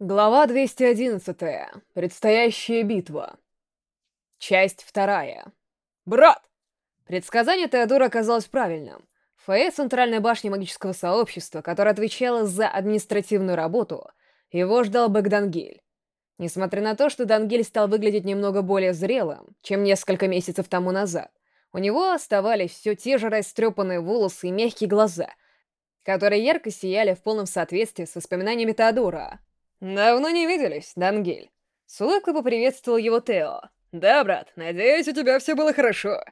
Глава 211. Предстоящая битва. Часть вторая. Брат! Предсказание Теодора оказалось правильным. Фае Центральной башни магического сообщества, которая отвечала за административную работу, его ждал Бэгдангиль. Несмотря на то, что Дангиль стал выглядеть немного более зрелым, чем несколько месяцев тому назад, у него оставались все те же растрепанные волосы и мягкие глаза, которые ярко сияли в полном соответствии с воспоминаниями Теодора — «Давно не виделись, Дангиль». С улыбкой поприветствовал его Тео. «Да, брат, надеюсь, у тебя все было хорошо».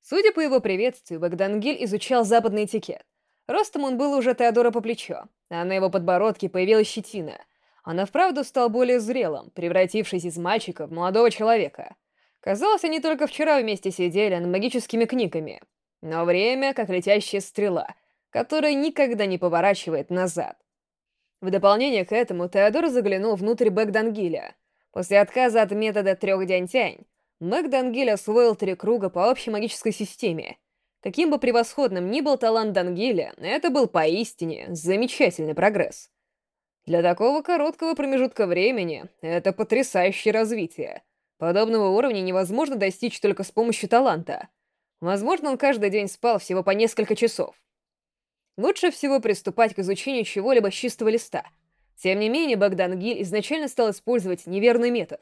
Судя по его приветствию, Богдангиль изучал западный этикет. Ростом он был уже Теодора по плечо, а на его подбородке появилась щетина. Он вправду стал более зрелым, превратившись из мальчика в молодого человека. Казалось, они только вчера вместе сидели над магическими книгами. Но время, как летящая стрела, которая никогда не поворачивает назад. В дополнение к этому Теодор заглянул внутрь Бэкдангиля. После отказа от метода трех дянь-тянь, Бэкдангиль освоил три круга по общей магической системе. Каким бы превосходным ни был талант Дангиля, это был поистине замечательный прогресс. Для такого короткого промежутка времени это потрясающее развитие. Подобного уровня невозможно достичь только с помощью таланта. Возможно, он каждый день спал всего по несколько часов. Лучше всего приступать к изучению чего-либо с чистого листа. Тем не менее, Богдан Гиль изначально стал использовать неверный метод,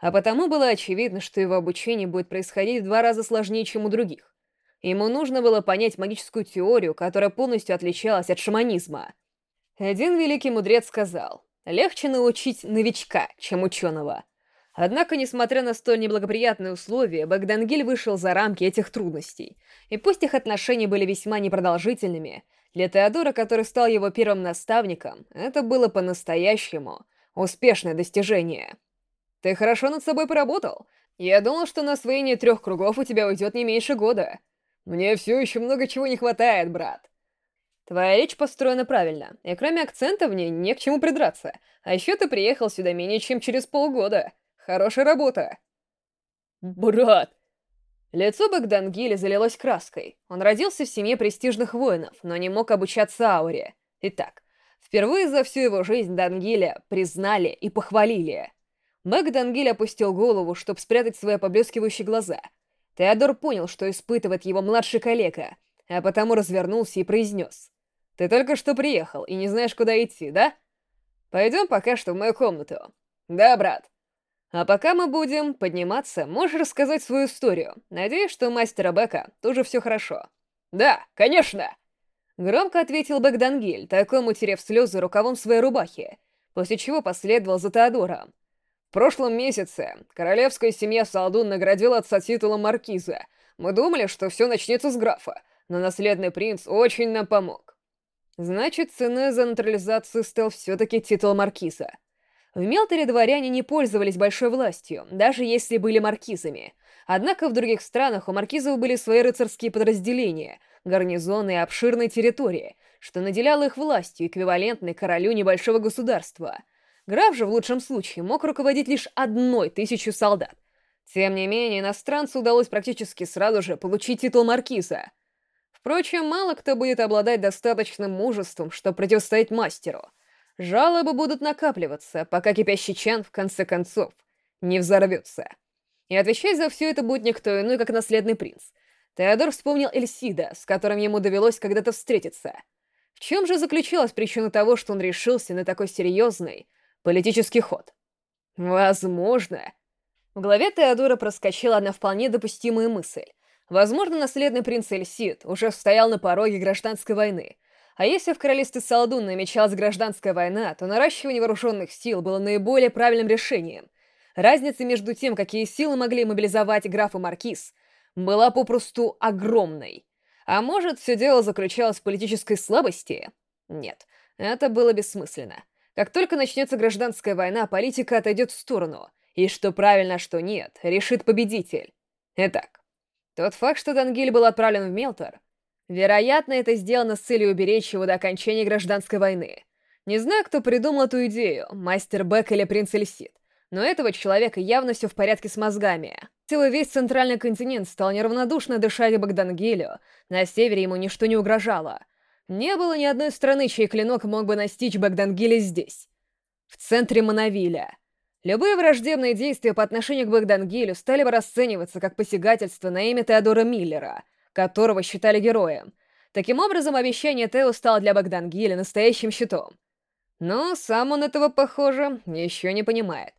а потому было очевидно, что его обучение будет происходить в два раза сложнее, чем у других. Ему нужно было понять магическую теорию, которая полностью отличалась от шаманизма. Один великий мудрец сказал, «Легче научить новичка, чем ученого». Однако, несмотря на столь неблагоприятные условия, Богдангиль вышел за рамки этих трудностей, и пусть их отношения были весьма непродолжительными, для Теодора, который стал его первым наставником, это было по-настоящему успешное достижение. Ты хорошо над собой поработал. Я думал, что на освоение трех кругов у тебя уйдет не меньше года. Мне все еще много чего не хватает, брат. Твоя речь построена правильно, и кроме акцента в ней не к чему придраться. А еще ты приехал сюда менее чем через полгода. Хорошая работа. Брат, Лицо Богдангиля залилось краской. Он родился в семье престижных воинов, но не мог обучаться ауре. Итак, впервые за всю его жизнь Дангиля признали и похвалили. Богдангиль опустил голову, чтобы спрятать свои поблескивающие глаза. Теодор понял, что испытывает его младший коллега, а потому развернулся и произнес. «Ты только что приехал и не знаешь, куда идти, да? Пойдем пока что в мою комнату». «Да, брат». А пока мы будем подниматься, можешь рассказать свою историю. Надеюсь, что мастера Бека тоже все хорошо. Да, конечно! Громко ответил Бэгдангиль, такой утерев слезы рукавом своей рубахи, после чего последовал за Теодором. В прошлом месяце королевская семья Салдун наградила отца титулом маркиза. Мы думали, что все начнется с графа, но наследный принц очень нам помог. Значит, ценой за нейтрализацию стал все-таки титул маркиза. В Мелторе дворяне не пользовались большой властью, даже если были маркизами. Однако в других странах у маркизов были свои рыцарские подразделения, гарнизоны и обширные территории, что наделяло их властью, эквивалентной королю небольшого государства. Граф же в лучшем случае мог руководить лишь одной тысячу солдат. Тем не менее, иностранцу удалось практически сразу же получить титул маркиза. Впрочем, мало кто будет обладать достаточным мужеством, чтобы противостоять мастеру — Жалобы будут накапливаться, пока кипящий чан, в конце концов, не взорвется. И отвечать за все это будет никто иной, как наследный принц. Теодор вспомнил Эльсида, с которым ему довелось когда-то встретиться. В чем же заключалась причина того, что он решился на такой серьезный политический ход? Возможно. В голове Теодора проскочила одна вполне допустимая мысль. Возможно, наследный принц Эльсид уже стоял на пороге гражданской войны, а если в королевстве Салдун намечалась гражданская война, то наращивание вооруженных сил было наиболее правильным решением. Разница между тем, какие силы могли мобилизовать граф и маркиз, была попросту огромной. А может, все дело заключалось в политической слабости? Нет, это было бессмысленно. Как только начнется гражданская война, политика отойдет в сторону, и что правильно, а что нет, решит победитель. Итак, тот факт, что Дангиль был отправлен в Мелтор, Вероятно, это сделано с целью уберечь его до окончания гражданской войны. Не знаю, кто придумал эту идею, мастер Бек или принц Эльсид, но этого человека явно все в порядке с мозгами. Целый весь центральный континент стал неравнодушно дышать Богдангелю, на севере ему ничто не угрожало. Не было ни одной страны, чей клинок мог бы настичь Богдангеля здесь. в центре Монавиля. Любые враждебные действия по отношению к Богдангилю стали бы расцениваться как посягательство на имя Теодора Миллера, которого считали героем. Таким образом, обещание Тео стало для Богдангиля настоящим щитом. Но сам он этого, похоже, еще не понимает.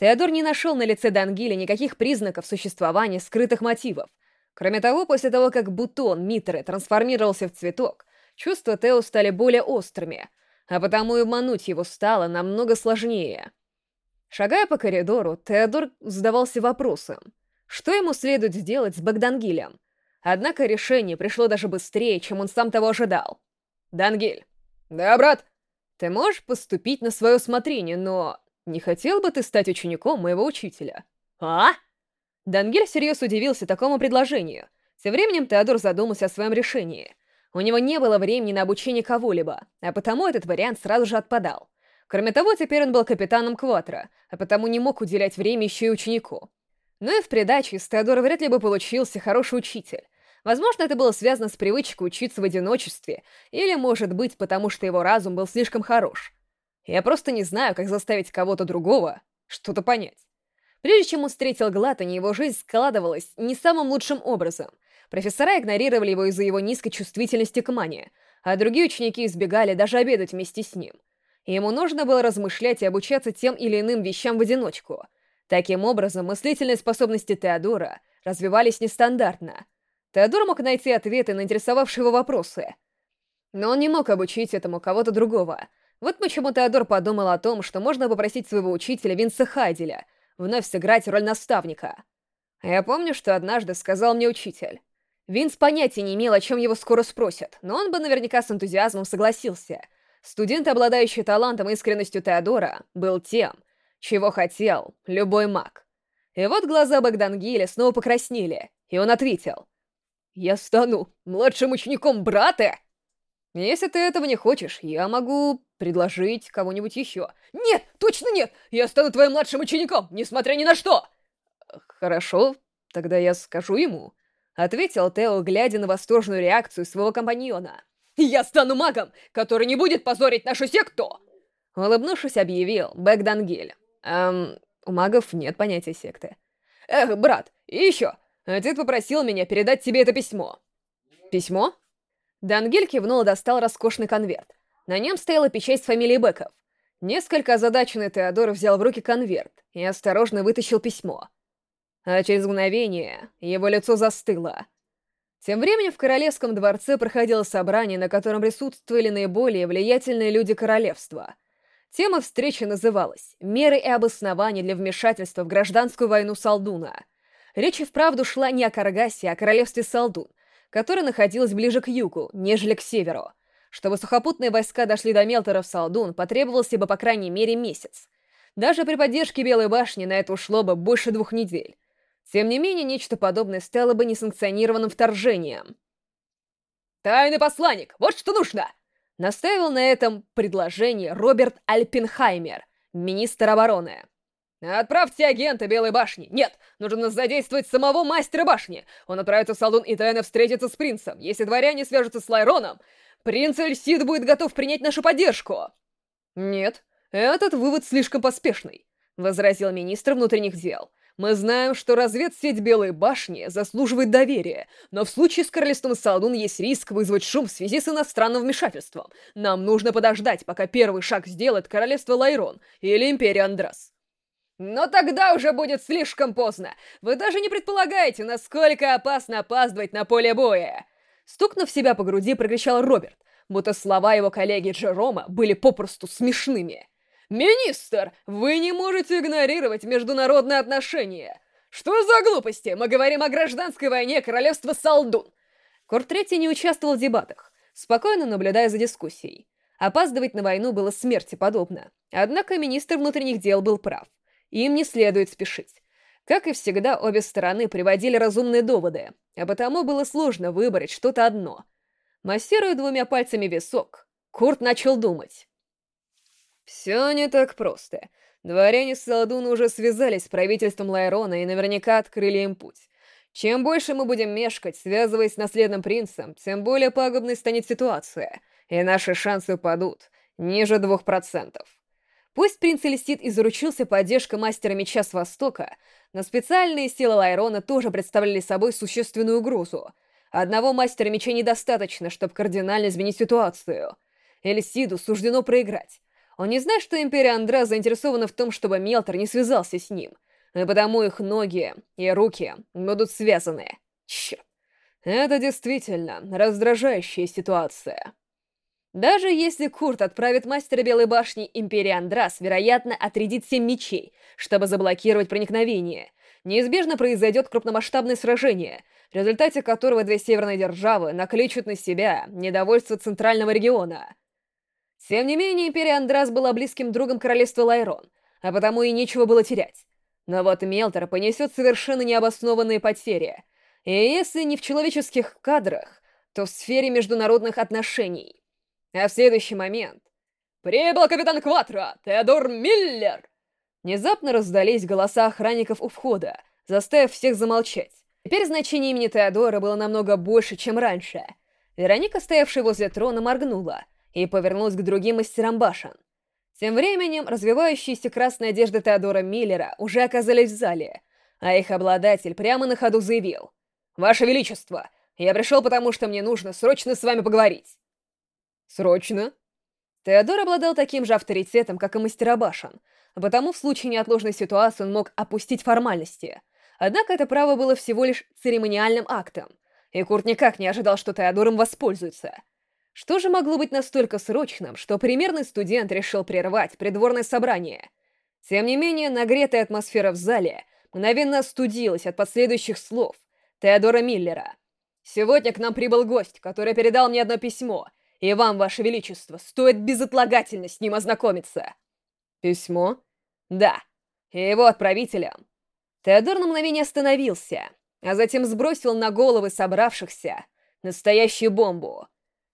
Теодор не нашел на лице Дангиля никаких признаков существования скрытых мотивов. Кроме того, после того, как бутон Митры трансформировался в цветок, чувства Тео стали более острыми, а потому и обмануть его стало намного сложнее. Шагая по коридору, Теодор задавался вопросом, что ему следует сделать с Богдангилем. Однако решение пришло даже быстрее, чем он сам того ожидал. «Дангиль!» «Да, брат!» «Ты можешь поступить на свое усмотрение, но не хотел бы ты стать учеником моего учителя?» «А?» Дангиль всерьез удивился такому предложению. Тем временем Теодор задумался о своем решении. У него не было времени на обучение кого-либо, а потому этот вариант сразу же отпадал. Кроме того, теперь он был капитаном Кватра, а потому не мог уделять время еще и ученику. Но и в придаче из Теодора вряд ли бы получился хороший учитель. Возможно, это было связано с привычкой учиться в одиночестве, или, может быть, потому что его разум был слишком хорош. Я просто не знаю, как заставить кого-то другого что-то понять. Прежде чем он встретил Глаттани, его жизнь складывалась не самым лучшим образом. Профессора игнорировали его из-за его низкой чувствительности к мане, а другие ученики избегали даже обедать вместе с ним ему нужно было размышлять и обучаться тем или иным вещам в одиночку. Таким образом, мыслительные способности Теодора развивались нестандартно. Теодор мог найти ответы на интересовавшие его вопросы, но он не мог обучить этому кого-то другого. Вот почему Теодор подумал о том, что можно попросить своего учителя Винса Хайделя вновь сыграть роль наставника. Я помню, что однажды сказал мне учитель. Винс понятия не имел, о чем его скоро спросят, но он бы наверняка с энтузиазмом согласился — Студент, обладающий талантом и искренностью Теодора, был тем, чего хотел любой маг. И вот глаза Богдангиля снова покраснели, и он ответил. «Я стану младшим учеником брата?» «Если ты этого не хочешь, я могу предложить кого-нибудь еще». «Нет, точно нет! Я стану твоим младшим учеником, несмотря ни на что!» «Хорошо, тогда я скажу ему», — ответил Тео, глядя на восторженную реакцию своего компаньона. Я стану магом, который не будет позорить нашу секту!» Улыбнувшись, объявил Бэкдангель. «Эм, у магов нет понятия секты». «Эх, брат, и еще, отец попросил меня передать тебе это письмо». «Письмо?» Дангель кивнул и достал роскошный конверт. На нем стояла печать с фамилией Беков. Несколько озадаченный Теодор взял в руки конверт и осторожно вытащил письмо. А через мгновение его лицо застыло. Тем временем в Королевском дворце проходило собрание, на котором присутствовали наиболее влиятельные люди королевства. Тема встречи называлась «Меры и обоснования для вмешательства в гражданскую войну Салдуна». Речь и вправду шла не о Карагасе, а о королевстве Салдун, которое находилось ближе к югу, нежели к северу. Чтобы сухопутные войска дошли до Мелтора в Салдун, потребовался бы по крайней мере месяц. Даже при поддержке Белой башни на это ушло бы больше двух недель. Тем не менее, нечто подобное стало бы несанкционированным вторжением. «Тайный посланник, вот что нужно!» Настаивал на этом предложении Роберт Альпенхаймер, министр обороны. «Отправьте агента Белой башни! Нет, нужно задействовать самого мастера башни! Он отправится в салон и тайно встретится с принцем. Если дворяне свяжутся с Лайроном, принц Эльсид будет готов принять нашу поддержку!» «Нет, этот вывод слишком поспешный», — возразил министр внутренних дел. Мы знаем, что разведсеть Белой башни заслуживает доверия, но в случае с королевством Салдун есть риск вызвать шум в связи с иностранным вмешательством. Нам нужно подождать, пока первый шаг сделает королевство Лайрон или Империя Андрас. Но тогда уже будет слишком поздно. Вы даже не предполагаете, насколько опасно опаздывать на поле боя. Стукнув себя по груди, прокричал Роберт, будто слова его коллеги Джерома были попросту смешными. «Министр, вы не можете игнорировать международные отношения! Что за глупости? Мы говорим о гражданской войне королевства Салдун!» Корт Третий не участвовал в дебатах, спокойно наблюдая за дискуссией. Опаздывать на войну было смерти подобно. Однако министр внутренних дел был прав. Им не следует спешить. Как и всегда, обе стороны приводили разумные доводы, а потому было сложно выбрать что-то одно. Массируя двумя пальцами висок, Курт начал думать. Все не так просто. Дворяне Салдуна уже связались с правительством Лайрона и наверняка открыли им путь. Чем больше мы будем мешкать, связываясь с наследным принцем, тем более пагубной станет ситуация, и наши шансы упадут ниже двух процентов. Пусть принц Эльсид и заручился поддержкой мастера меча с Востока, но специальные силы Лайрона тоже представляли собой существенную угрозу. Одного мастера меча недостаточно, чтобы кардинально изменить ситуацию. Эльсиду суждено проиграть. Он не знает, что Империя Андра заинтересована в том, чтобы Мелтор не связался с ним, и потому их ноги и руки будут связаны. Черт. Это действительно раздражающая ситуация. Даже если Курт отправит мастера Белой Башни Империи Андрас, вероятно, отрядит семь мечей, чтобы заблокировать проникновение. Неизбежно произойдет крупномасштабное сражение, в результате которого две северные державы накличут на себя недовольство центрального региона. Тем не менее, Империя Андрас была близким другом королевства Лайрон, а потому и нечего было терять. Но вот Мелтор понесет совершенно необоснованные потери, и если не в человеческих кадрах, то в сфере международных отношений. А в следующий момент... «Прибыл капитан Кватро! Теодор Миллер!» Внезапно раздались голоса охранников у входа, заставив всех замолчать. Теперь значение имени Теодора было намного больше, чем раньше. Вероника, стоявшая возле трона, моргнула и повернулась к другим мастерам башен. Тем временем развивающиеся красные одежды Теодора Миллера уже оказались в зале, а их обладатель прямо на ходу заявил. «Ваше Величество, я пришел потому, что мне нужно срочно с вами поговорить». «Срочно!» Теодор обладал таким же авторитетом, как и мастера башен, потому в случае неотложной ситуации он мог опустить формальности. Однако это право было всего лишь церемониальным актом, и Курт никак не ожидал, что Теодор им воспользуется. Что же могло быть настолько срочным, что примерный студент решил прервать придворное собрание? Тем не менее, нагретая атмосфера в зале мгновенно остудилась от последующих слов Теодора Миллера. «Сегодня к нам прибыл гость, который передал мне одно письмо — и вам, ваше величество, стоит безотлагательно с ним ознакомиться. Письмо? Да. И его отправителем. Теодор на мгновение остановился, а затем сбросил на головы собравшихся настоящую бомбу.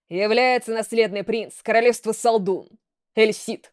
Является наследный принц королевства Салдун, Эльсид.